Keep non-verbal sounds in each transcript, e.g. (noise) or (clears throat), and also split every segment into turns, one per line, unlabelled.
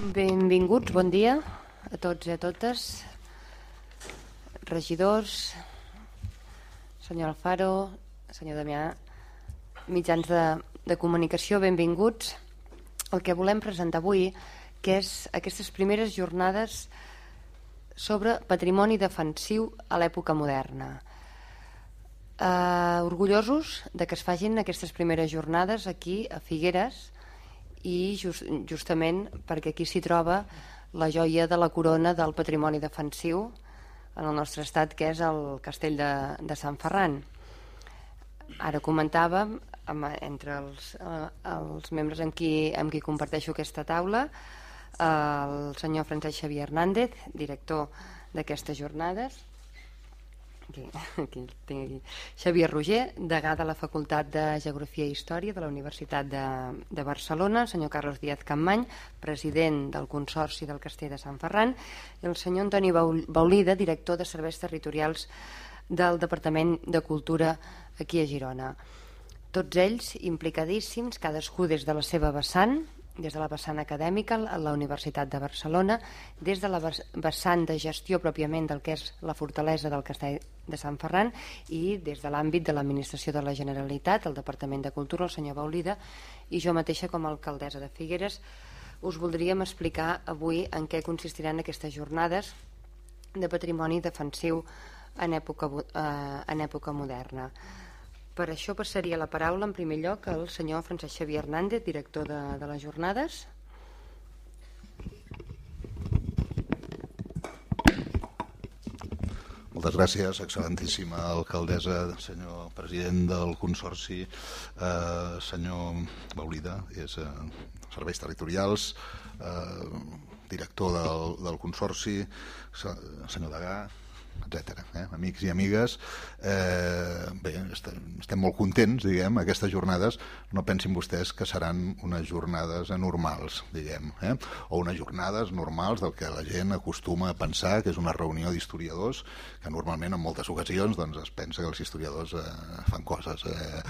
Benvinguts, bon dia a tots i a totes, regidors, senyor Alfaro, senyor Damià, mitjans de, de comunicació, benvinguts. El que volem presentar avui, que és aquestes primeres jornades sobre patrimoni defensiu a l'època moderna. Uh, orgullosos de que es facin aquestes primeres jornades aquí a Figueres i just, justament perquè aquí s'hi troba la joia de la corona del patrimoni defensiu en el nostre estat que és el castell de, de Sant Ferran. Ara comentàvem amb, entre els, eh, els membres amb qui, amb qui comparteixo aquesta taula el senyor Francesc Xavier Hernández, director d'aquestes jornades, aquí, aquí, tinc aquí. Xavier Roger, degà de la Facultat de Geografia i Història de la Universitat de, de Barcelona, senyor Carlos Díaz Campmany, president del Consorci del Castell de Sant Ferran, i el senyor Antoni Baulida, director de Serveis Territorials del Departament de Cultura aquí a Girona. Tots ells implicadíssims, cadascú des de la seva vessant, des de la vessant acadèmica a la Universitat de Barcelona, des de la vessant de gestió pròpiament del que és la fortalesa del Castell de Sant Ferran i des de l'àmbit de l'administració de la Generalitat, el Departament de Cultura, el senyor Baulida, i jo mateixa com a alcaldessa de Figueres, us voldríem explicar avui en què consistiran aquestes jornades de patrimoni defensiu en època, eh, en època moderna. Per això passaria la paraula en primer lloc al senyor Francesc Xavier Hernández, director de, de les jornades.
Moltes gràcies, excel·lentíssima alcaldessa, senyor president del Consorci, eh, senyor Baulida, és eh, Serveis Territorials, eh, director del, del Consorci, senyor Degà, etc. Eh? Amics i amigues, eh, bé, estem, molt contents, diguem, aquestes jornades. No pensin vostès que seran unes jornades anormals, diguem, eh? o unes jornades normals del que la gent acostuma a pensar que és una reunió d'historiadors, que normalment en moltes ocasions doncs, es pensa que els historiadors eh, fan coses eh,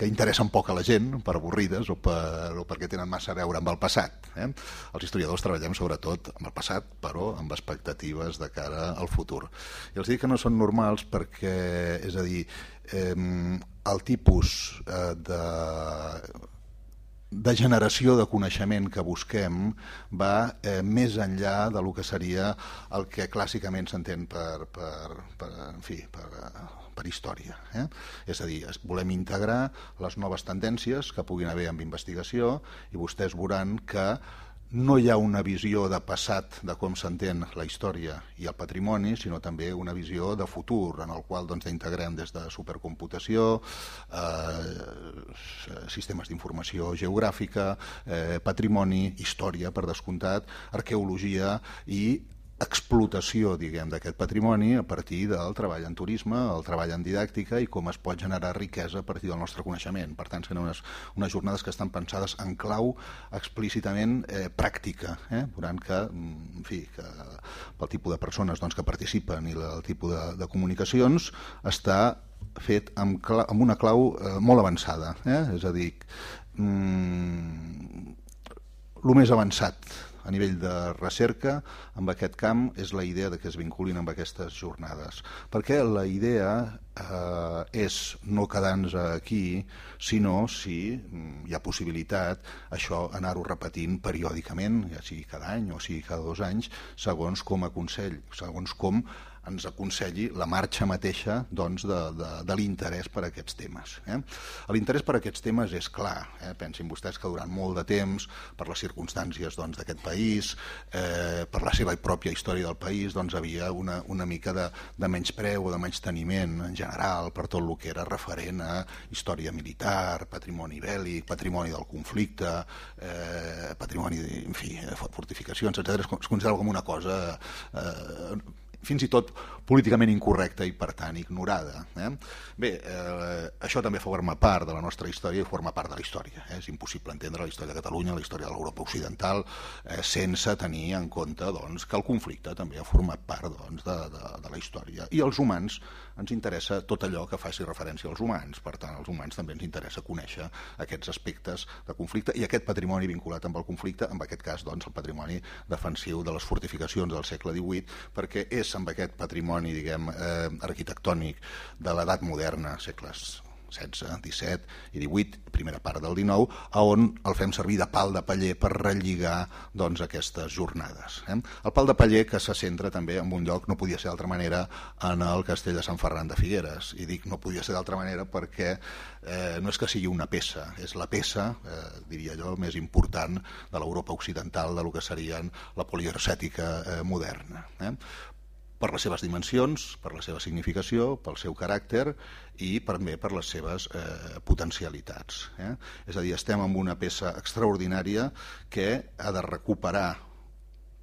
que interessen poc a la gent, per avorrides o, per, o perquè tenen massa a veure amb el passat. Eh? Els historiadors treballem sobretot amb el passat, però amb expectatives de cara al futur. I els dic que no són normals perquè, és a dir, eh, el tipus eh, de de generació de coneixement que busquem va eh, més enllà de lo que seria el que clàssicament s'entén per, per, per, en fi, per, per història. Eh? És a dir, volem integrar les noves tendències que puguin haver amb investigació i vostès veuran que no hi ha una visió de passat de com s'entén la història i el patrimoni, sinó també una visió de futur, en el qual doncs, integrem des de supercomputació, eh, sistemes d'informació geogràfica, eh, patrimoni, història, per descomptat, arqueologia i explotació diguem d'aquest patrimoni a partir del treball en turisme, el treball en didàctica i com es pot generar riquesa a partir del nostre coneixement. Per tant, seran unes, unes jornades que estan pensades en clau explícitament eh, pràctica, eh? durant que, mm, en fi, que pel tipus de persones doncs, que participen i el tipus de, de comunicacions està fet amb, clau, amb una clau eh, molt avançada. Eh? És a dir, mm, el més avançat a nivell de recerca amb aquest camp és la idea de que es vinculin amb aquestes jornades. Perquè la idea eh, és no quedar-nos aquí, sinó si mm, hi ha possibilitat això anar-ho repetint periòdicament, ja sigui cada any o sigui cada dos anys, segons com a consell, segons com ens aconselli la marxa mateixa doncs, de, de, de l'interès per a aquests temes. Eh? L'interès per a aquests temes és clar. Eh? Pensin vostès que durant molt de temps, per les circumstàncies doncs, d'aquest doncs, país, eh, per la seva pròpia història del país, doncs, havia una, una mica de, de menyspreu o de menys teniment en general per tot el que era referent a història militar, patrimoni bèl·lic, patrimoni del conflicte, eh, patrimoni, en fi, fortificacions, etc. Es considerava com una cosa eh, fins i tot políticament incorrecta i, per tant, ignorada. Eh? Bé, eh, això també forma part de la nostra història i forma part de la història. Eh? És impossible entendre la història de Catalunya, la història de l'Europa Occidental, eh, sense tenir en compte doncs, que el conflicte també ha format part doncs, de, de, de la història. I els humans ens interessa tot allò que faci referència als humans. Per tant, als humans també ens interessa conèixer aquests aspectes de conflicte i aquest patrimoni vinculat amb el conflicte, en aquest cas doncs, el patrimoni defensiu de les fortificacions del segle XVIII, perquè és amb aquest patrimoni diguem, eh, arquitectònic de l'edat moderna, segles 16, 17 i 18, primera part del 19, a on el fem servir de pal de paller per relligar doncs, aquestes jornades. Eh? El pal de paller que se centra també en un lloc, no podia ser d'altra manera, en el castell de Sant Ferran de Figueres. I dic no podia ser d'altra manera perquè eh, no és que sigui una peça, és la peça, eh, diria jo, més important de l'Europa occidental, de lo que serien la poliarcètica eh, moderna. Eh? Per les seves dimensions, per la seva significació, pel seu caràcter i també per les seves eh, potencialitats. Eh? És a dir, estem amb una peça extraordinària que ha de recuperar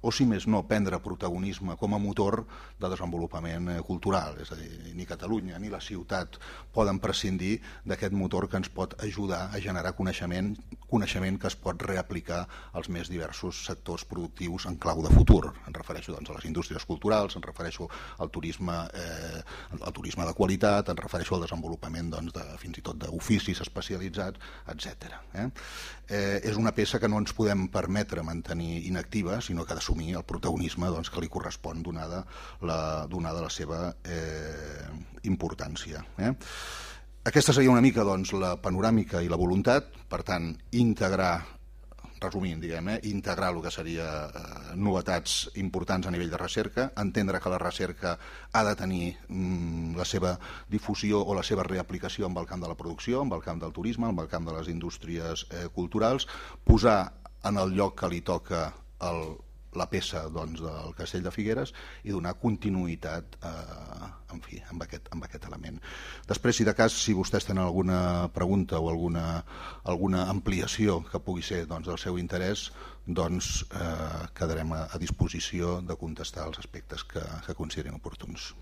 o si més no prendre protagonisme com a motor de desenvolupament eh, cultural, és a dir, ni Catalunya ni la ciutat poden prescindir d'aquest motor que ens pot ajudar a generar coneixement, coneixement que es pot reaplicar als més diversos sectors productius en clau de futur. Em refereixo doncs, a les indústries culturals, em refereixo al turisme, eh, al turisme de qualitat, em refereixo al desenvolupament doncs, de, fins i tot d'oficis especialitzats, etc. Eh? Eh, és una peça que no ens podem permetre mantenir inactiva, sinó que ha d'assumir el protagonisme doncs, que li correspon donada la, donada la seva eh, importància. Eh? Aquesta seria una mica doncs, la panoràmica i la voluntat, per tant, integrar resumint, diguem, eh, integrar el que seria eh, novetats importants a nivell de recerca, entendre que la recerca ha de tenir mm, la seva difusió o la seva reaplicació amb el camp de la producció, amb el camp del turisme, amb el camp de les indústries eh, culturals, posar en el lloc que li toca el la peça doncs, del Castell de Figueres i donar continuïtat eh, en fi, amb, aquest, amb aquest element. Després, si de cas, si vostès tenen alguna pregunta o alguna, alguna ampliació que pugui ser doncs, del seu interès, doncs eh, quedarem a, a disposició de contestar els aspectes que, que considerin oportuns.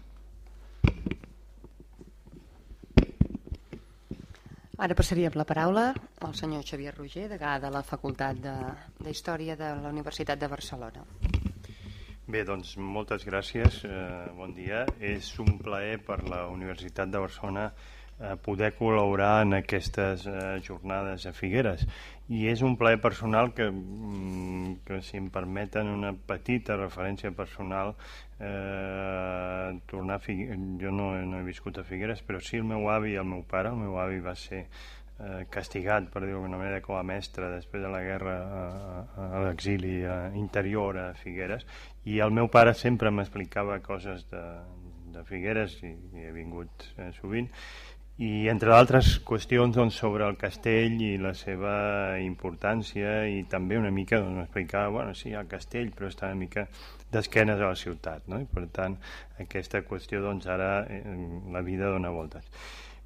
Ara passaríem la paraula al senyor Xavier Roger, degà de la Facultat de, de Història de la Universitat de Barcelona.
Bé, doncs moltes gràcies, eh, bon dia. És un plaer per la Universitat de Barcelona eh, poder col·laborar en aquestes eh, jornades a Figueres. I és un plaer personal que, mm, que si em permeten una petita referència personal, eh, tornar a Figueres, jo no, no he viscut a Figueres, però sí el meu avi i el meu pare, el meu avi va ser eh, castigat, per dir-ho d'alguna manera, com a mestre després de la guerra a, a l'exili interior a Figueres, i el meu pare sempre m'explicava coses de, de Figueres, i, i he vingut eh, sovint, i entre altres qüestions doncs, sobre el castell i la seva importància i també una mica doncs, m'explicava, bueno, sí, el castell però està una mica d'esquenes a la ciutat no? i per tant aquesta qüestió doncs ara eh, la vida dona voltes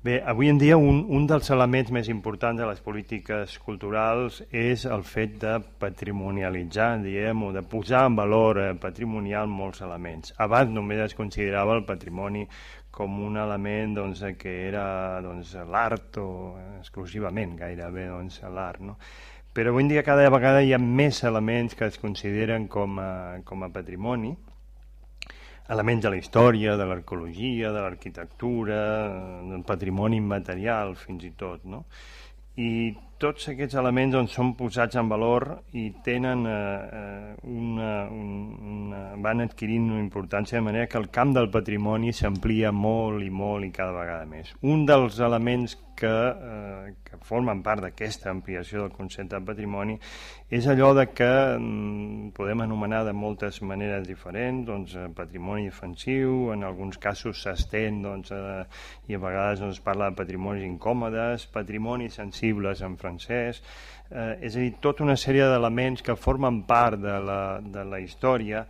Bé, avui en dia un, un dels elements més importants de les polítiques culturals és el fet de patrimonialitzar, diem, o de posar en valor eh, patrimonial molts elements. Abans només es considerava el patrimoni com un element doncs, que era doncs, l'art o exclusivament gairebé doncs, l'art. No? Però avui dia cada vegada hi ha més elements que es consideren com a, com a patrimoni, elements de la història, de l'arqueologia, de l'arquitectura, del patrimoni immaterial fins i tot. No? I tots aquests elements doncs, són posats en valor i tenen eh, eh una, una, van adquirint una importància de manera que el camp del patrimoni s'amplia molt i molt i cada vegada més. Un dels elements que, eh, que formen part d'aquesta ampliació del concepte de patrimoni és allò de que mm, podem anomenar de moltes maneres diferents, doncs, eh, patrimoni defensiu, en alguns casos s'estén doncs, eh, i a vegades doncs, parla de patrimonis incòmodes, patrimonis sensibles en francès, eh, és a dir, tota una sèrie d'elements que formen part de la, de la història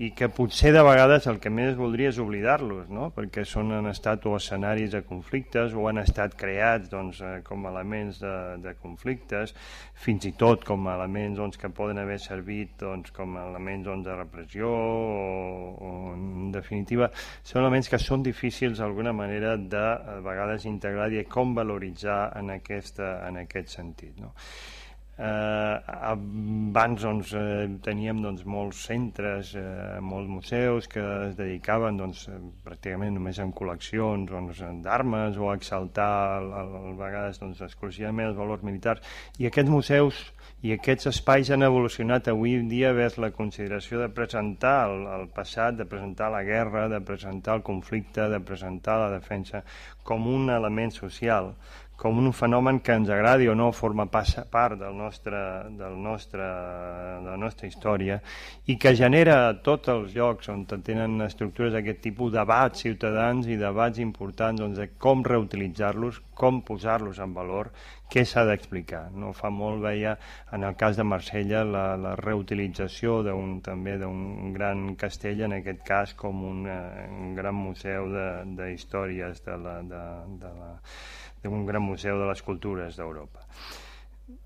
i que potser de vegades el que més voldria és oblidar-los, no? perquè són, han estat o escenaris de conflictes o han estat creats doncs, eh, com elements de, de conflictes, fins i tot com elements doncs, que poden haver servit doncs, com elements doncs, de repressió o, o en definitiva són elements que són difícils d'alguna manera de a vegades integrar i com valoritzar en, aquesta, en aquest sentit. No? Eh, abans doncs, eh, teníem doncs, molts centres, eh, molts museus que es dedicaven doncs, pràcticament només en col·leccions doncs, d'armes o a exaltar a, a vegades doncs, exclusivament els valors militars. I aquests museus i aquests espais han evolucionat. Avui en dia vers la consideració de presentar el, el passat, de presentar la guerra, de presentar el conflicte, de presentar la defensa com un element social, com un fenomen que ens agradi o no forma part del nostre, del nostre, de la nostra història i que genera a tots els llocs on tenen estructures d'aquest tipus debats ciutadans i debats importants doncs, de com reutilitzar-los, com posar-los en valor, què s'ha d'explicar. No fa molt veia en el cas de Marsella la, la reutilització d'un també d'un gran castell, en aquest cas com un, eh, un gran museu de, històries de la, de, de la d'un gran museu de les cultures d'Europa.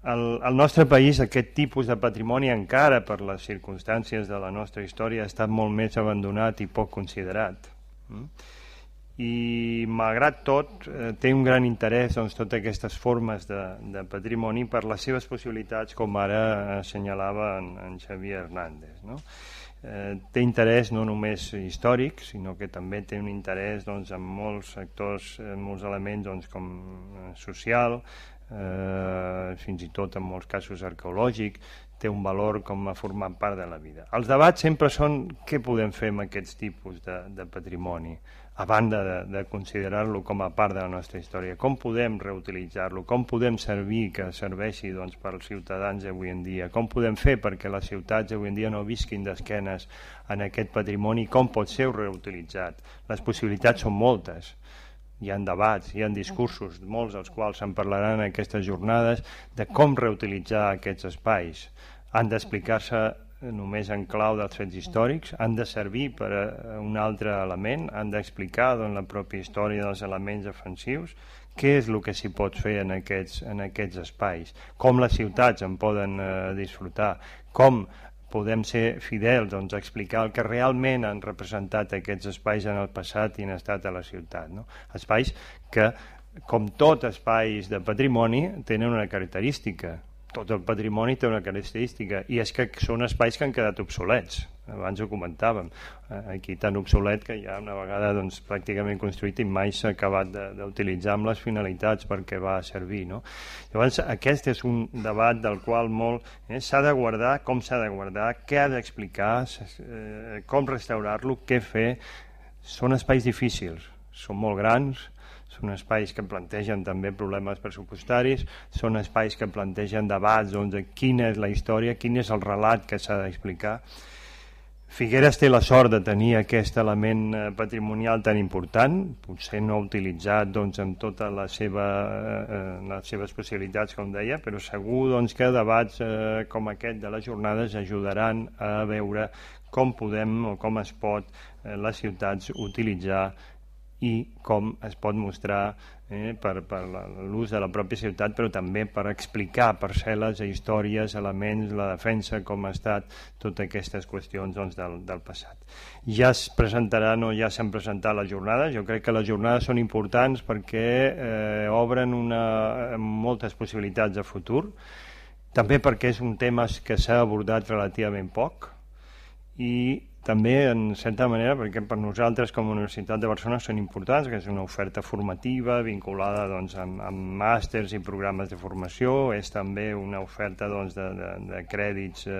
Al, al nostre país aquest tipus de patrimoni encara per les circumstàncies de la nostra història ha estat molt més abandonat i poc considerat. Mm? I malgrat tot eh, té un gran interès doncs, totes aquestes formes de, de patrimoni per les seves possibilitats com ara assenyalava en, en Xavier Hernández. No? Té interès no només històric, sinó que també té un interès doncs, en molts sectors, en molts elements doncs, com eh, social, eh, fins i tot en molts casos arqueològic, té un valor com a formar part de la vida. Els debats sempre són què podem fer amb aquests tipus de, de patrimoni a banda de, de considerar-lo com a part de la nostra història, com podem reutilitzar-lo, com podem servir que serveixi doncs, per als ciutadans avui en dia, com podem fer perquè les ciutats avui en dia no visquin d'esquenes en aquest patrimoni, com pot ser reutilitzat. Les possibilitats són moltes, hi ha debats, hi ha discursos, molts dels quals se'n parlaran en aquestes jornades, de com reutilitzar aquests espais. Han d'explicar-se només en clau dels fets històrics, han de servir per a un altre element, han d'explicar doncs, la pròpia història dels elements defensius, què és el que s'hi pot fer en aquests, en aquests espais, com les ciutats en poden eh, disfrutar, com podem ser fidels doncs, a explicar el que realment han representat aquests espais en el passat i han estat a la ciutat. No? Espais que, com tot espais de patrimoni, tenen una característica, tot el patrimoni té una característica i és que són espais que han quedat obsolets. Abans ho comentàvem. Eh, aquí tan obsolet que ja una vegada doncs, pràcticament construït i mai s'ha acabat d'utilitzar amb les finalitats perquè va servir no? llavors aquest és un debat del qual molt eh, s'ha de guardar com s'ha de guardar, què ha d'explicar eh, com restaurar-lo, què fer. Són espais difícils són molt grans són espais que plantegen també problemes pressupostaris, són espais que plantegen debats doncs, de quina és la història, quin és el relat que s'ha d'explicar. Figueres té la sort de tenir aquest element eh, patrimonial tan important, potser no utilitzat doncs, en totes la seva, eh, les seves possibilitats, com deia, però segur doncs, que debats eh, com aquest de les jornades ajudaran a veure com podem o com es pot eh, les ciutats utilitzar i com es pot mostrar eh, per, per l'ús de la pròpia ciutat, però també per explicar parcel·les, històries, elements, la defensa, com ha estat totes aquestes qüestions doncs, del, del passat. Ja es presentaran o ja s'han presentat les jornades, jo crec que les jornades són importants perquè eh, obren una, moltes possibilitats de futur, també perquè és un tema que s'ha abordat relativament poc i també, en certa manera, perquè per nosaltres com a Universitat de Barcelona són importants, que és una oferta formativa vinculada doncs, amb, amb màsters i programes de formació, és també una oferta doncs, de, de, de crèdits eh,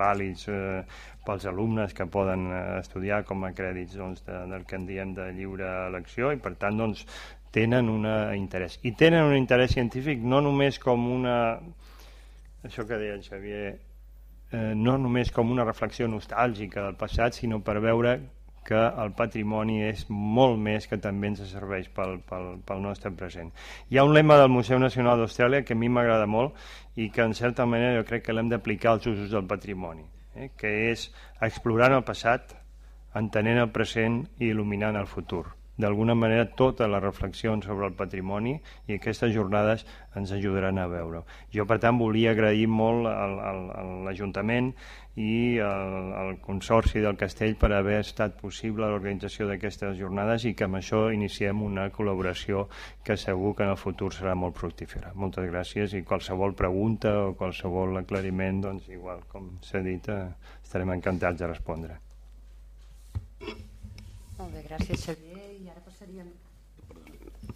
vàlids eh, pels alumnes que poden eh, estudiar com a crèdits doncs, de, del que en diem de lliure elecció i per tant doncs, tenen un interès. I tenen un interès científic no només com una... Això que deia en Xavier, eh, no només com una reflexió nostàlgica del passat, sinó per veure que el patrimoni és molt més que també ens serveix pel, pel, pel nostre present. Hi ha un lema del Museu Nacional d'Austràlia que a mi m'agrada molt i que en certa manera jo crec que l'hem d'aplicar als usos del patrimoni. eh, que és explorant el passat, entenent el present i il·luminant el futur d'alguna manera totes les reflexions sobre el patrimoni i aquestes jornades ens ajudaran a veure. Jo, per tant, volia agrair molt a l'Ajuntament i al, al Consorci del Castell per haver estat possible l'organització d'aquestes jornades i que amb això iniciem una col·laboració que segur que en el futur serà molt fructífera. Moltes gràcies i qualsevol pregunta o qualsevol aclariment, doncs igual com s'ha dit, eh, estarem encantats de respondre.
Molt bé, gràcies Xavier. Passaríem,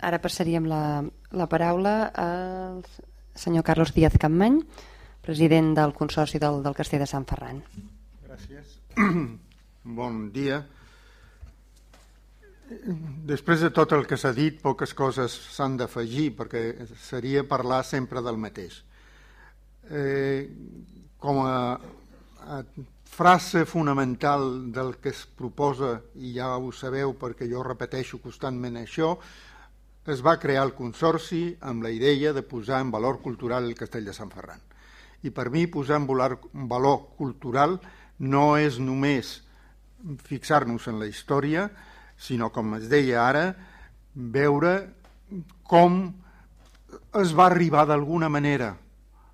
ara passaríem la, la paraula al senyor Carlos Díaz Campmany, president del Consorci del, del Castell de Sant Ferran.
Gràcies. (clears throat) Bon dia. Després de tot el que s'ha dit, poques coses s'han d'afegir perquè seria parlar sempre del mateix. Eh, com a, a frase fonamental del que es proposa, i ja ho sabeu perquè jo repeteixo constantment això, es va crear el Consorci amb la idea de posar en valor cultural el Castell de Sant Ferran. I per mi posar en valor, cultural no és només fixar-nos en la història, sinó, com es deia ara, veure com es va arribar d'alguna manera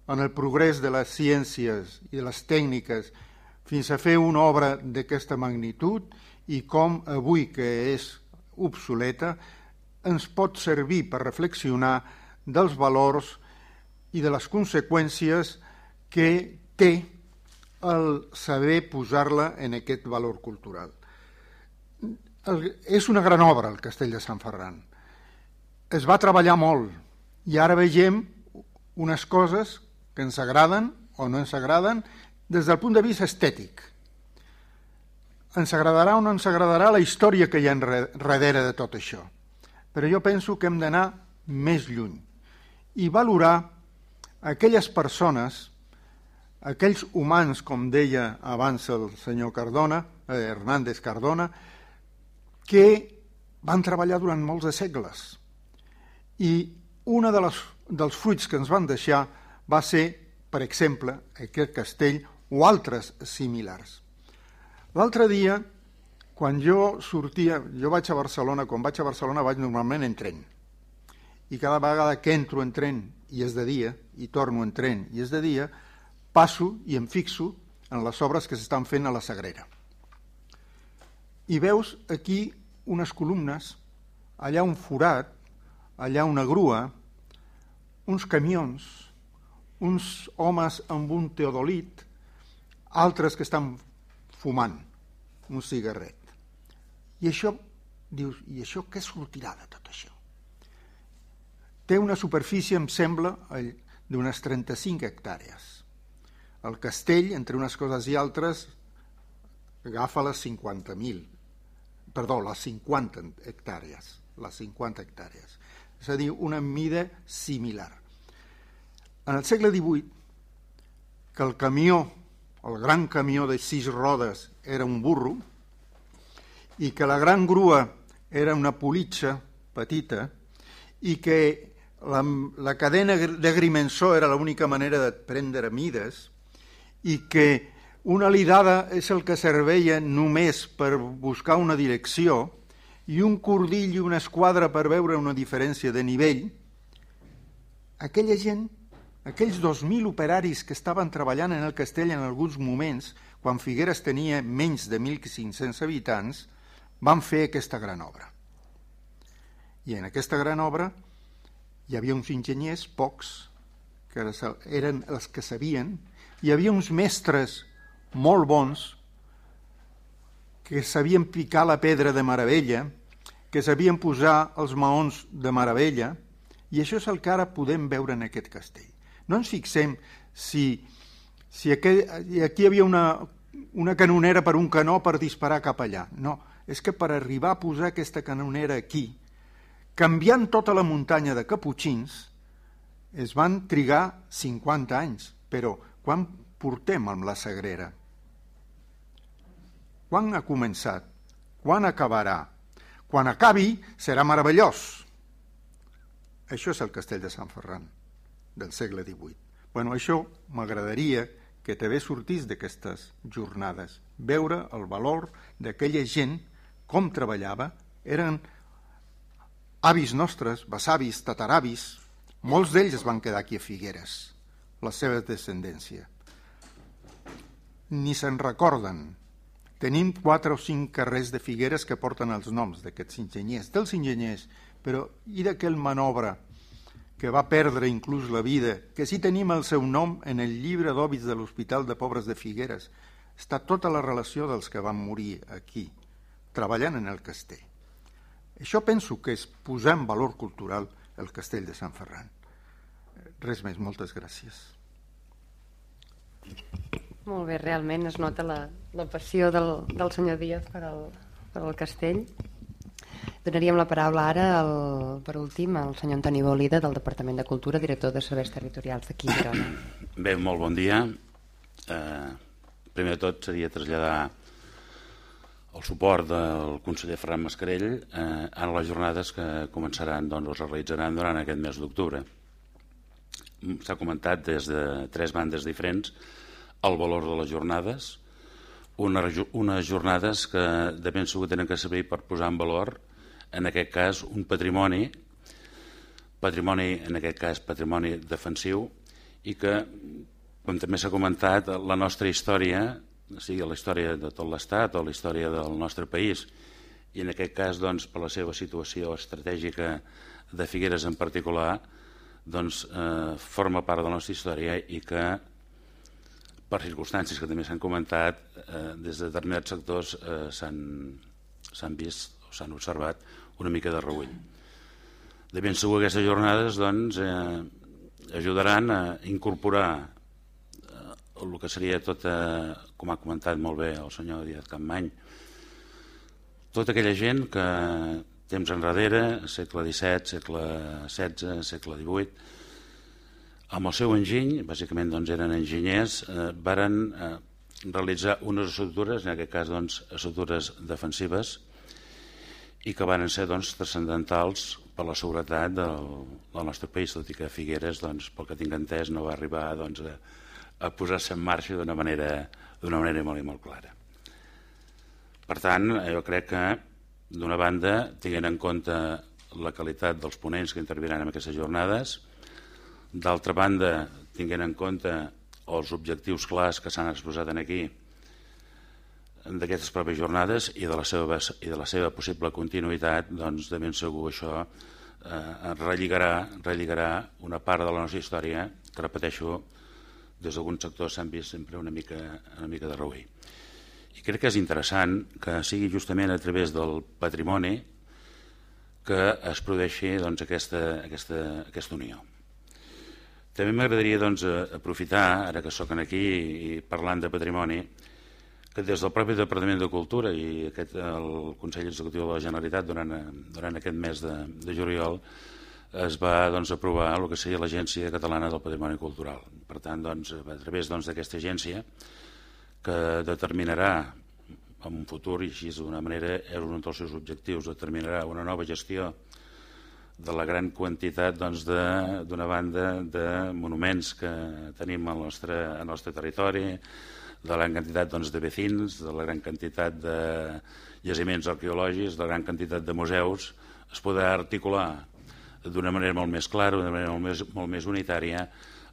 en el progrés de les ciències i de les tècniques fins a fer una obra d'aquesta magnitud i com avui, que és obsoleta, ens pot servir per reflexionar dels valors i de les conseqüències que té el saber posar-la en aquest valor cultural. El, és una gran obra, el Castell de Sant Ferran. Es va treballar molt i ara vegem unes coses que ens agraden o no ens agraden des del punt de vista estètic. Ens agradarà o no ens agradarà la història que hi ha darrere de tot això. Però jo penso que hem d'anar més lluny i valorar aquelles persones, aquells humans, com deia abans el senyor Cardona, eh, Hernández Cardona, que van treballar durant molts de segles. I un de les, dels fruits que ens van deixar va ser, per exemple, aquest castell o altres similars. L'altre dia, quan jo sortia, jo vaig a Barcelona, quan vaig a Barcelona vaig normalment en tren. I cada vegada que entro en tren i és de dia, i torno en tren i és de dia, passo i em fixo en les obres que s'estan fent a la Sagrera. I veus aquí unes columnes, allà un forat, allà una grua, uns camions, uns homes amb un teodolit, altres que estan fumant un cigarret. I això, dius, i això què sortirà de tot això? Té una superfície, em sembla, d'unes 35 hectàrees. El castell, entre unes coses i altres, agafa les 50.000, perdó, les 50 hectàrees, les 50 hectàrees. És a dir, una mida similar. En el segle XVIII, que el camió el gran camió de sis rodes era un burro i que la gran grua era una politxa petita i que la, la cadena d'agrimensor era l'única manera de prendre mides i que una lidada és el que serveia només per buscar una direcció i un cordill i una esquadra per veure una diferència de nivell, aquella gent aquells 2.000 operaris que estaven treballant en el castell en alguns moments, quan Figueres tenia menys de 1.500 habitants, van fer aquesta gran obra. I en aquesta gran obra hi havia uns enginyers, pocs, que eren els que sabien, hi havia uns mestres molt bons que sabien picar la pedra de meravella, que sabien posar els maons de meravella, i això és el que ara podem veure en aquest castell. No ens fixem si, si aquí, aquí hi havia una, una canonera per un canó per disparar cap allà. No, és que per arribar a posar aquesta canonera aquí, canviant tota la muntanya de Caputxins, es van trigar 50 anys, però quan portem amb la Sagrera? Quan ha començat? Quan acabarà? Quan acabi serà meravellós. Això és el castell de Sant Ferran del segle XVIII. Bueno, això m'agradaria que també sortís d'aquestes jornades, veure el valor d'aquella gent, com treballava, eren avis nostres, besavis, tataravis, molts d'ells es van quedar aquí a Figueres, la seva descendència. Ni se'n recorden. Tenim quatre o cinc carrers de Figueres que porten els noms d'aquests enginyers, dels enginyers, però i d'aquell manobre que va perdre inclús la vida, que sí tenim el seu nom en el llibre d'òbits de l'Hospital de Pobres de Figueres. Està tota la relació dels que van morir aquí, treballant en el castell. Això penso que és posar en valor cultural el castell de Sant Ferran. Res més, moltes gràcies.
Molt bé, realment es nota la, la passió del, del senyor Díaz per al, per al castell. Donaríem la paraula ara, al, per últim, al senyor Antoni Bolida, del Departament de Cultura, director de Serveis Territorials d'aquí Girona. (coughs)
Bé, molt bon dia. Eh, primer de tot seria traslladar el suport del conseller Ferran Mascarell eh, en les jornades que començaran, doncs, es realitzaran durant aquest mes d'octubre. S'ha comentat des de tres bandes diferents el valor de les jornades, una, unes jornades que de ben segur tenen que servir per posar en valor en aquest cas un patrimoni, patrimoni, en aquest cas patrimoni defensiu, i que, com també s'ha comentat, la nostra història, sigui la història de tot l'Estat o la història del nostre país, i en aquest cas, doncs, per la seva situació estratègica de Figueres en particular, doncs, eh, forma part de la nostra història i que, per circumstàncies que també s'han comentat, eh, des de determinats sectors eh, s'han vist s'han observat una mica de reüll. De ben segur aquestes jornades doncs, eh, ajudaran a incorporar eh, el que seria tot, eh, com ha comentat molt bé el senyor Díaz Campmany, tota aquella gent que temps enrere, segle XVII, segle XVI, segle XVIII, amb el seu enginy, bàsicament doncs, eren enginyers, eh, varen eh, realitzar unes estructures, en aquest cas doncs, estructures defensives, i que van ser doncs, transcendentals per la seguretat del, del nostre país, tot i que Figueres, doncs, pel que tinc entès, no va arribar doncs, a, a posar-se en marxa d'una manera, manera molt i molt clara. Per tant, jo crec que, d'una banda, tinguent en compte la qualitat dels ponents que interviran en aquestes jornades, d'altra banda, tinguent en compte els objectius clars que s'han exposat aquí, d'aquestes pròpies jornades i de la seva, i de la seva possible continuïtat, doncs de ben segur això eh, relligarà, relligarà una part de la nostra història que, repeteixo, des d'alguns sectors s'han vist sempre una mica, una mica de reull. I crec que és interessant que sigui justament a través del patrimoni que es produeixi doncs, aquesta, aquesta, aquesta unió. També m'agradaria doncs, aprofitar, ara que sóc aquí i parlant de patrimoni, que des del propi Departament de Cultura i aquest, el Consell Executiu de la Generalitat durant, durant aquest mes de, de juliol es va doncs, aprovar el que seria l'Agència Catalana del Patrimoni Cultural. Per tant, doncs, a través doncs, d'aquesta doncs, agència que determinarà en un futur, i així d'una manera és un dels seus objectius, determinarà una nova gestió de la gran quantitat doncs, d'una doncs, banda de monuments que tenim al nostre, al nostre territori, de la gran quantitat doncs, de vecins, de la gran quantitat de jaciments arqueològics, de la gran quantitat de museus, es podrà articular d'una manera molt més clara, d'una manera molt més, molt més unitària,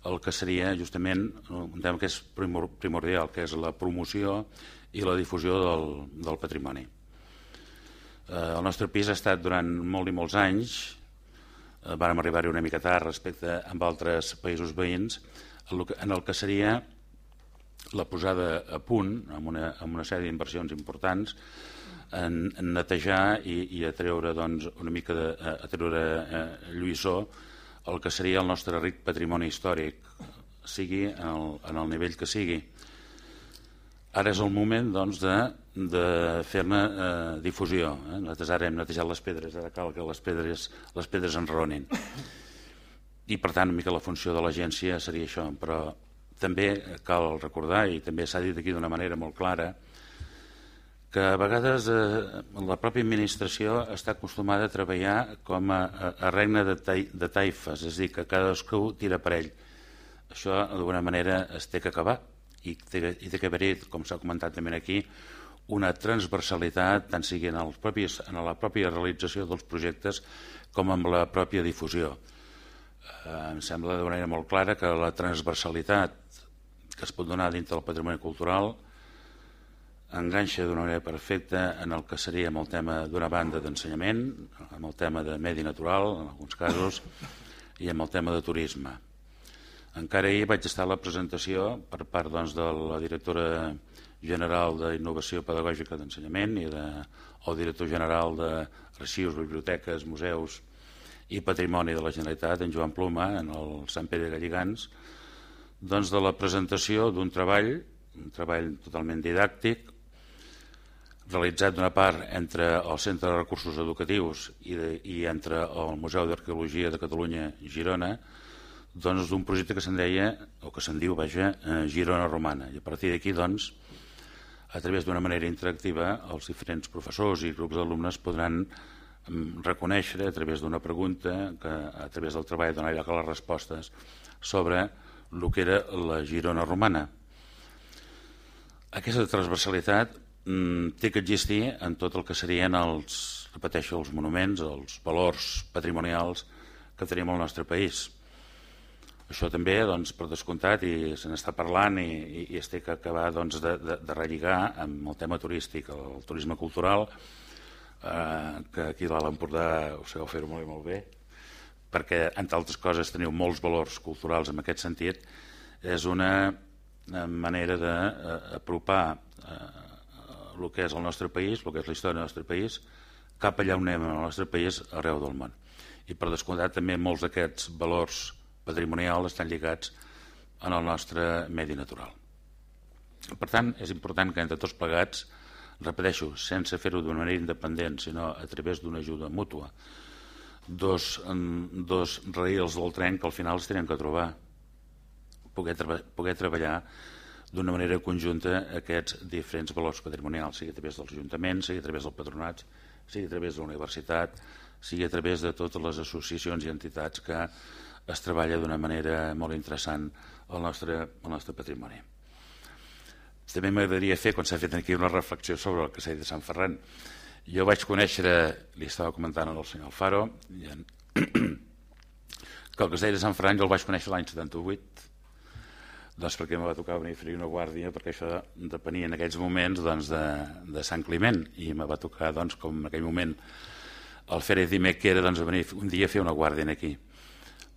el que seria justament un tema que és primordial, que és la promoció i la difusió del, del patrimoni. Eh, el nostre pis ha estat durant molt i molts anys, vàrem arribar-hi una mica tard respecte amb altres països veïns, en el que seria la posada a punt amb una, amb una sèrie d'inversions importants en, en netejar i, i a treure doncs, una mica de, a, treure eh, lluïssó el que seria el nostre ric patrimoni històric, sigui en el, en el nivell que sigui. Ara és el moment doncs, de, de fer-ne eh, difusió. Eh? Nosaltres ara hem netejat les pedres, ara cal que les pedres, les pedres enronin. I per tant, una mica la funció de l'agència seria això, però també cal recordar, i també s'ha dit aquí d'una manera molt clara, que a vegades eh, la pròpia administració està acostumada a treballar com a, a, a regne de, ta, de taifes, és a dir, que cadascú tira per ell. Això d'alguna manera es té que acabar i i té que haver-hi, com s'ha comentat també aquí, una transversalitat tant sigui en, els propis, en la pròpia realització dels projectes com amb la pròpia difusió. Eh, em sembla de manera molt clara que la transversalitat que es pot donar dintre del patrimoni cultural enganxa d'una manera perfecta en el que seria amb el tema d'una banda d'ensenyament, amb el tema de medi natural, en alguns casos, i amb el tema de turisme. Encara ahir vaig estar a la presentació per part doncs, de la directora general d'Innovació Pedagògica d'Ensenyament i de, el director general d'Arxius, Biblioteques, Museus i Patrimoni de la Generalitat, en Joan Pluma, en el Sant Pere de Galligans, doncs de la presentació d'un treball, un treball totalment didàctic, realitzat d'una part entre el Centre de Recursos Educatius i, de, i entre el Museu d'Arqueologia de Catalunya Girona, doncs d'un projecte que se'n deia, o que se'n diu, vaja, eh, Girona Romana. I a partir d'aquí, doncs, a través d'una manera interactiva, els diferents professors i grups d'alumnes podran mm, reconèixer a través d'una pregunta que a través del treball donar lloc a les respostes sobre el que era la Girona romana. Aquesta transversalitat mm, té que existir en tot el que serien els, repeteixo, els monuments, els valors patrimonials que tenim al nostre país. Això també, doncs, per descomptat, i se n'està parlant i, i, i es té que acabar doncs, de, de, de relligar amb el tema turístic, el, el turisme cultural, eh, que aquí a l'Empordà ho sabeu fer-ho molt molt bé, perquè, entre altres coses, teniu molts valors culturals en aquest sentit, és una manera d'apropar eh, el que és el nostre país, el que és la història del nostre país, cap allà on anem el nostre país, arreu del món. I per descomptat també molts d'aquests valors patrimonials estan lligats en el nostre medi natural. Per tant, és important que entre tots plegats, repeteixo, sense fer-ho d'una manera independent, sinó a través d'una ajuda mútua, dos, dos rails del tren que al final es tenen que trobar, poder, treba, poder treballar d'una manera conjunta aquests diferents valors patrimonials, sigui a través dels ajuntaments, sigui a través del patronat, sigui a través de la universitat, sigui a través de totes les associacions i entitats que es treballa d'una manera molt interessant el nostre, el nostre patrimoni. També m'agradaria fer, quan s'ha fet aquí una reflexió sobre el Castell de Sant Ferran, jo vaig conèixer, li estava comentant al senyor Alfaro, (clears throat) que el Castell de Sant Ferran jo el vaig conèixer l'any 78, doncs perquè em va tocar venir a fer una guàrdia perquè això depenia en aquells moments doncs, de, de Sant Climent. I me va tocar doncs, com en aquell moment el Fèrez Dimec que era doncs, venir un dia a fer una guàrdia aquí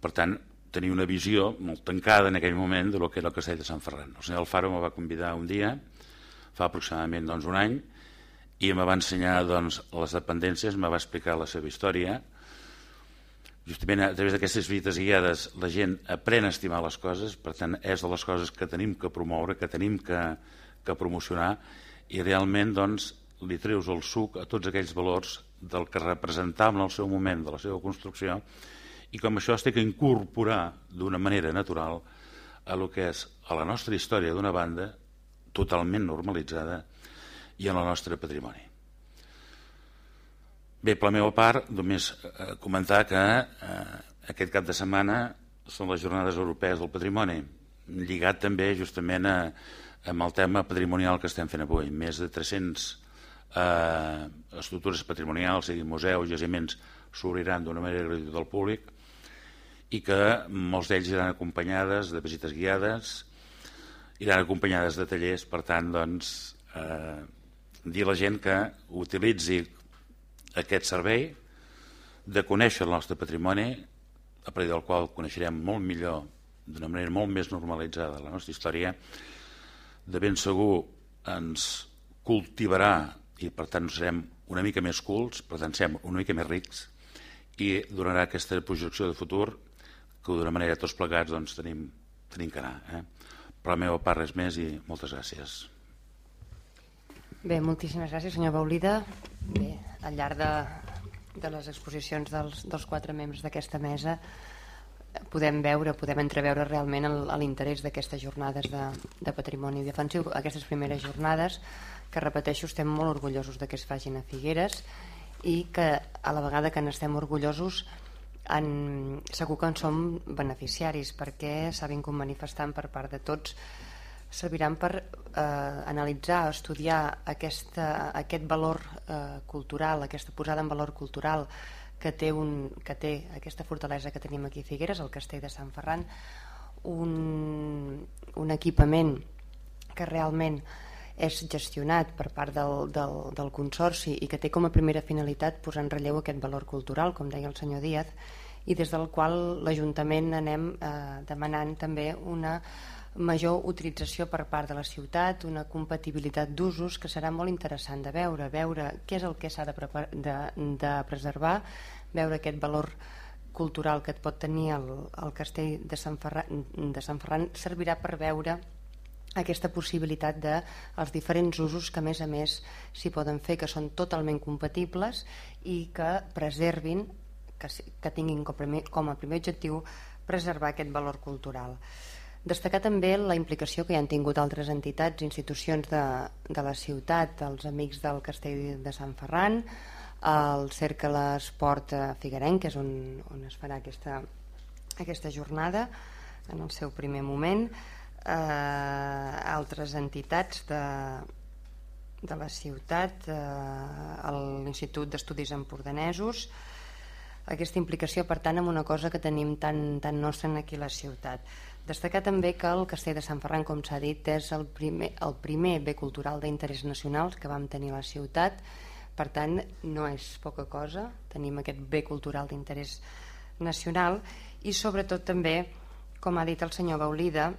per tant tenia una visió molt tancada en aquell moment de lo que era el castell de Sant Ferran. El senyor Alfaro me va convidar un dia fa aproximadament doncs, un any i me va ensenyar doncs, les dependències me va explicar la seva història. Justament a través d'aquestes visites guiades la gent aprèn a estimar les coses, per tant és de les coses que tenim que promoure, que tenim que, que promocionar i realment doncs, li treus el suc a tots aquells valors del que representava en el seu moment de la seva construcció i com això es té que incorporar d'una manera natural a lo que és a la nostra història d'una banda totalment normalitzada i en el nostre patrimoni. Bé, per la meva part, només eh, comentar que eh, aquest cap de setmana són les jornades europees del patrimoni, lligat també justament a, amb el tema patrimonial que estem fent avui. Més de 300 eh, estructures patrimonials, sigui museus, jaciments, s'obriran d'una manera gratuïta al públic i que molts d'ells iran acompanyades de visites guiades, iran acompanyades de tallers, per tant, doncs, eh, dir a la gent que utilitzi aquest servei de conèixer el nostre patrimoni, a partir del qual coneixerem molt millor, d'una manera molt més normalitzada, la nostra història, de ben segur ens cultivarà i per tant serem una mica més cults, per tant serem una mica més rics i donarà aquesta projecció de futur que d'una manera tots plegats doncs, tenim, tenim que anar. Eh? Per la meva part res més i moltes gràcies.
Bé, moltíssimes gràcies, senyor Baulida. Bé, al llarg de, de les exposicions dels, dels quatre membres d'aquesta mesa podem veure, podem entreveure realment l'interès d'aquestes jornades de, de patrimoni defensiu, aquestes primeres jornades que repeteixo estem molt orgullosos de que es facin a Figueres i que a la vegada que n'estem orgullosos en, segur que en som beneficiaris perquè s'ha vingut manifestant per part de tots. Serviran per eh, analitzar, estudiar aquesta, aquest valor eh, cultural, aquesta posada en valor cultural que té, un, que té aquesta fortalesa que tenim aquí a Figueres, el castell de Sant Ferran, un, un equipament que realment és gestionat per part del, del, del Consorci i que té com a primera finalitat posar en relleu aquest valor cultural, com deia el senyor Díaz, i des del qual l'Ajuntament anem eh, demanant també una major utilització per part de la ciutat, una compatibilitat d'usos que serà molt interessant de veure, veure què és el que s'ha de, de, de preservar, veure aquest valor cultural que et pot tenir el, el castell de Sant, Ferran, de Sant Ferran servirà per veure aquesta possibilitat de els diferents usos que a més a més s'hi poden fer, que són totalment compatibles i que preservin, que, que tinguin com primer, com a primer objectiu preservar aquest valor cultural. Destacar també la implicació que hi han tingut altres entitats, institucions de, de la ciutat, els amics del Castell de Sant Ferran, el Cercle Esport Figuerenc, que és on, on es farà aquesta, aquesta jornada en el seu primer moment, eh, altres entitats de, de la ciutat, eh, l'Institut d'Estudis Empordanesos, aquesta implicació, per tant, amb una cosa que tenim tan, tan nostra aquí a la ciutat. Destacar també que el Castell de Sant Ferran, com s'ha dit, és el primer, el primer bé cultural d'interès nacional que vam tenir a la ciutat, per tant, no és poca cosa, tenim aquest bé cultural d'interès nacional. I sobretot també, com ha dit el senyor Baulida,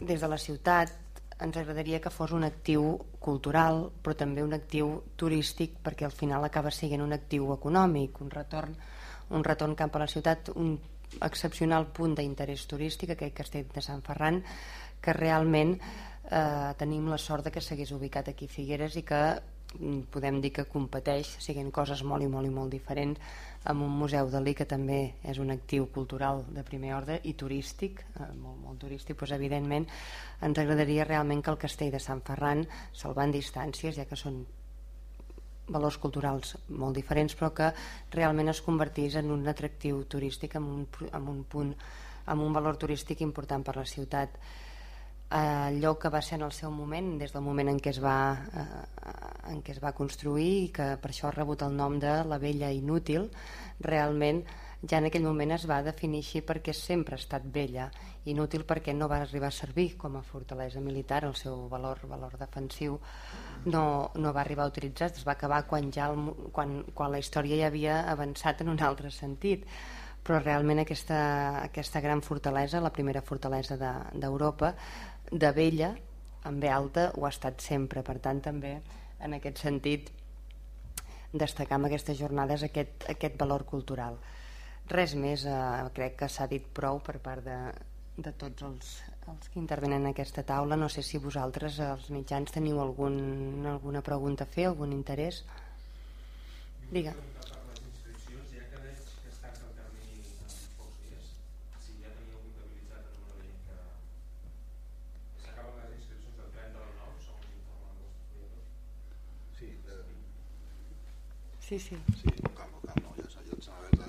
des de la ciutat ens agradaria que fos un actiu cultural però també un actiu turístic perquè al final acaba sent un actiu econòmic un retorn, un retorn cap a la ciutat un excepcional punt d'interès turístic aquell castell de Sant Ferran que realment eh, tenim la sort de que s'hagués ubicat aquí a Figueres i que mm, podem dir que competeix siguin coses molt i molt i molt diferents amb un museu Dalí que també és un actiu cultural de primer ordre i turístic, eh, molt, molt turístic, doncs evidentment ens agradaria realment que el castell de Sant Ferran, salvant distàncies, ja que són valors culturals molt diferents, però que realment es convertís en un atractiu turístic amb un, amb un punt amb un valor turístic important per la ciutat lloc que va ser en el seu moment des del moment en què es va, eh, en què es va construir i que per això ha rebut el nom de la vella inútil realment ja en aquell moment es va definir així perquè sempre ha estat vella inútil perquè no va arribar a servir com a fortalesa militar el seu valor, valor defensiu no, no va arribar a utilitzar es va acabar quan, ja el, quan, quan la història ja havia avançat en un altre sentit. Però realment aquesta, aquesta gran fortalesa, la primera fortalesa d'Europa, de, de vella amb B alta ho ha estat sempre. Per tant també en aquest sentit destacar en aquestes jornades aquest, aquest valor cultural. Res més eh, crec que s'ha dit prou per part de, de tots els, els que intervenen en aquesta taula. No sé si vosaltres els mitjans teniu algun, alguna pregunta a fer algun interès? Digue Sí, sí.
Sí, calma, calma, ja, ja, ens,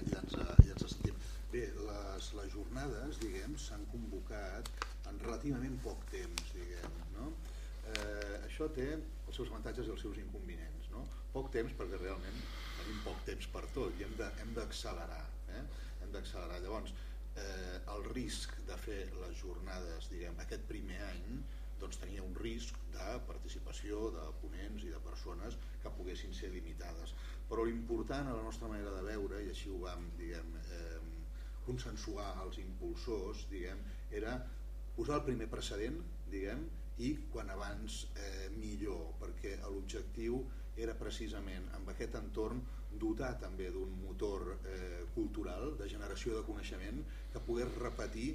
ja, ens, ja ens sentim. Bé, les, les jornades, diguem, s'han convocat en relativament poc temps, diguem, no? Eh, això té els seus avantatges i els seus inconvenients, no? Poc temps perquè realment tenim poc temps per tot i hem d'accelerar, eh? Hem d'accelerar. Llavors, eh, el risc de fer les jornades, diguem, aquest primer any, doncs tenia un risc participació de ponents i de persones que poguessin ser limitades però l'important a la nostra manera de veure, i així ho vam diguem, eh, consensuar els impulsors, diguem, era posar el primer precedent diguem, i quan abans eh, millor, perquè l'objectiu era precisament amb aquest entorn dotar també d'un motor eh, cultural de generació de coneixement que pogués repetir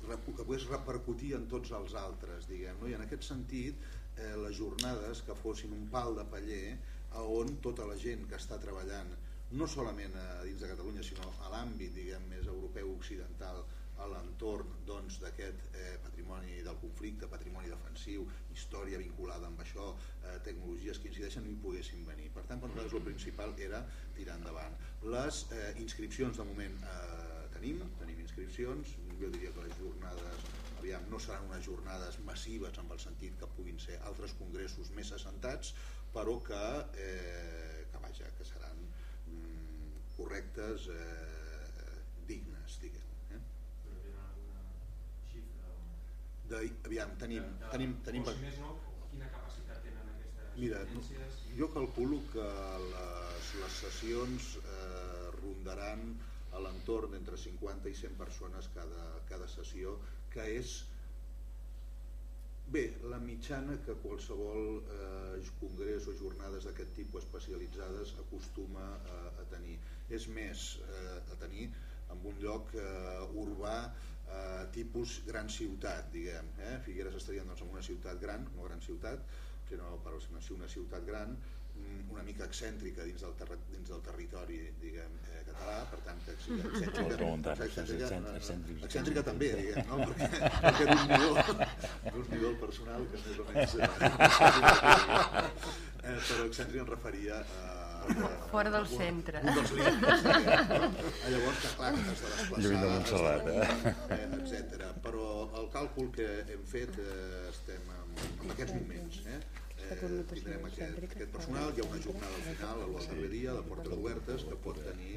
que pogués repercutir en tots els altres diguem, no? i en aquest sentit eh, les jornades que fossin un pal de paller a on tota la gent que està treballant no solament a dins de Catalunya sinó a l'àmbit diguem més europeu occidental a l'entorn doncs, d'aquest doncs, eh, patrimoni del conflicte, patrimoni defensiu, història vinculada amb això, eh, tecnologies que incideixen, no hi poguessin venir. Per tant, per nosaltres el principal era tirar endavant. Les eh, inscripcions de moment eh, tenim, tenim inscripcions, jo diria que les jornades aviam, no seran unes jornades massives en el sentit que puguin ser altres congressos més assentats, però que, eh, que vaja, que seran mm, correctes, eh, dignes, diguem. Eh? De, aviam, tenim... tenim, tenim...
O si més no, quina capacitat tenen aquestes
Mira,
audiències?
jo calculo que les, les sessions eh, rondaran a l'entorn d'entre 50 i 100 persones cada, cada sessió, que és bé, la mitjana que qualsevol eh, congrés o jornades d'aquest tipus especialitzades acostuma a, a tenir. És més, eh, a tenir en un lloc eh, urbà eh, tipus gran ciutat, diguem. Eh? Figueres estaria doncs, en una ciutat gran, no gran ciutat, sinó per una ciutat gran, una mica excèntrica dins del, terri dins del territori diguem, eh, català, per tant que sigui excèntrica, excèntrica,
excèntrica, excèntrica,
també, diguem, no? perquè, perquè d'un (laughs) nivell, d'un nivell personal que més o menys eh, eh, però excèntrica em referia a
Fora del centre.
un dels no? Ah, llavors que clar que has de desplaçar
Lluny de Montserrat,
eh? etc. però el càlcul que hem fet eh, estem en, en aquests moments eh? Tindrem aquest, aquest personal, hi ha una jornada al final, al darrer dia, de portes obertes, que pot tenir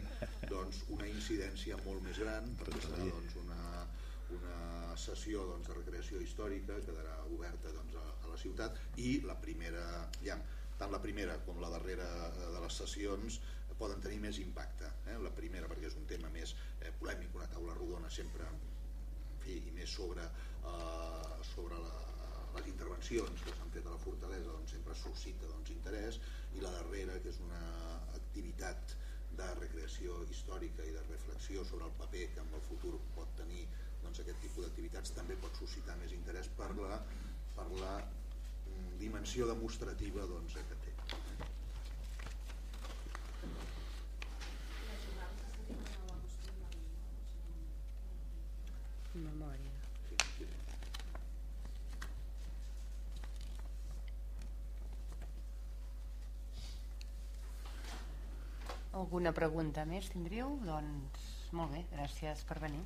doncs, una incidència molt més gran, perquè serà doncs, una, una sessió doncs, de recreació històrica, quedarà oberta doncs, a, a la ciutat, i la primera, ja, tant la primera com la darrera eh, de les sessions poden tenir més impacte. Eh? La primera perquè és un tema més eh, polèmic, una taula rodona sempre en fi, i més sobre, eh, sobre la, les intervencions que s'han fet a la fortalesa doncs, sempre suscita doncs, interès i la darrera que és una activitat de recreació històrica i de reflexió sobre el paper que en el futur pot tenir doncs, aquest tipus d'activitats també pot suscitar més interès per la, per la mm, dimensió demostrativa doncs, que té.
Memòria. Alguna pregunta més tindríeu? Doncs molt bé, gràcies per venir.